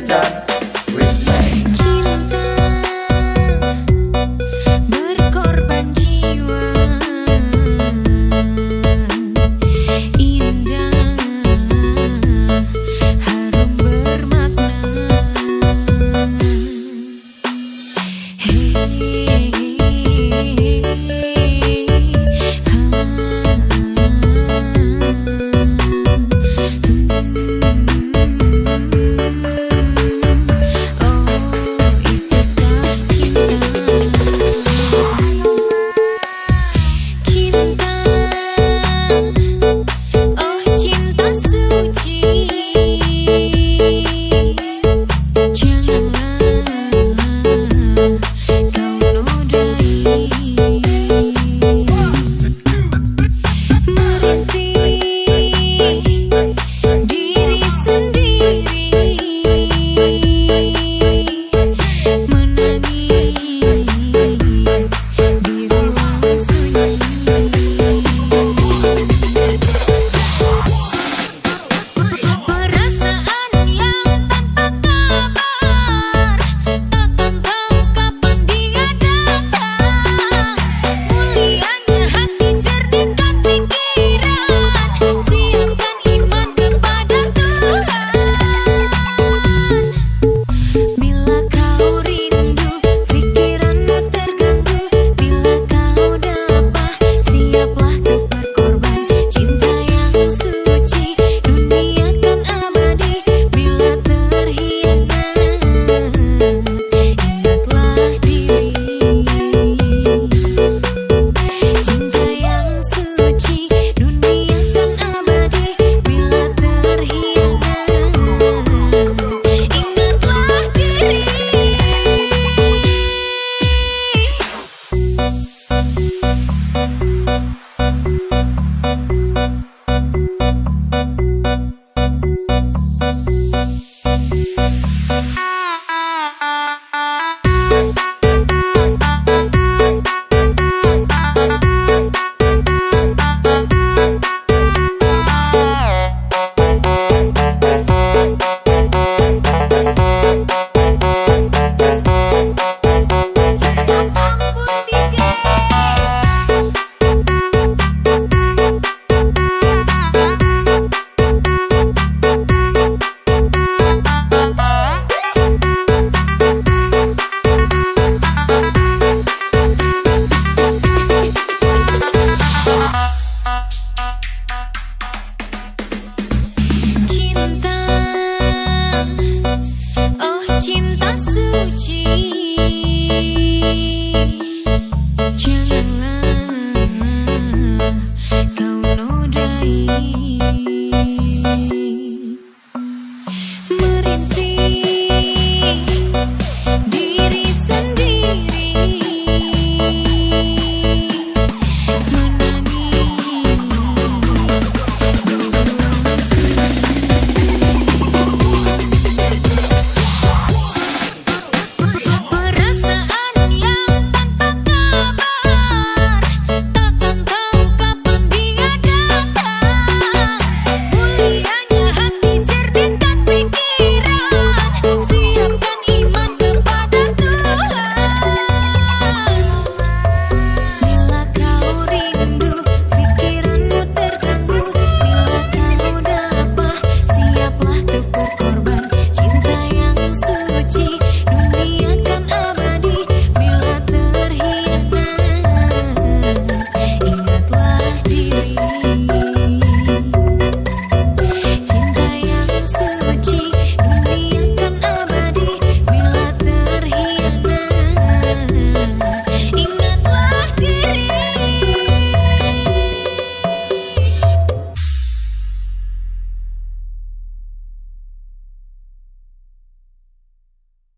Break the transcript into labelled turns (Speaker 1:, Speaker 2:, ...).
Speaker 1: Cinta berkorban jiwa Indah harum bermakna hey.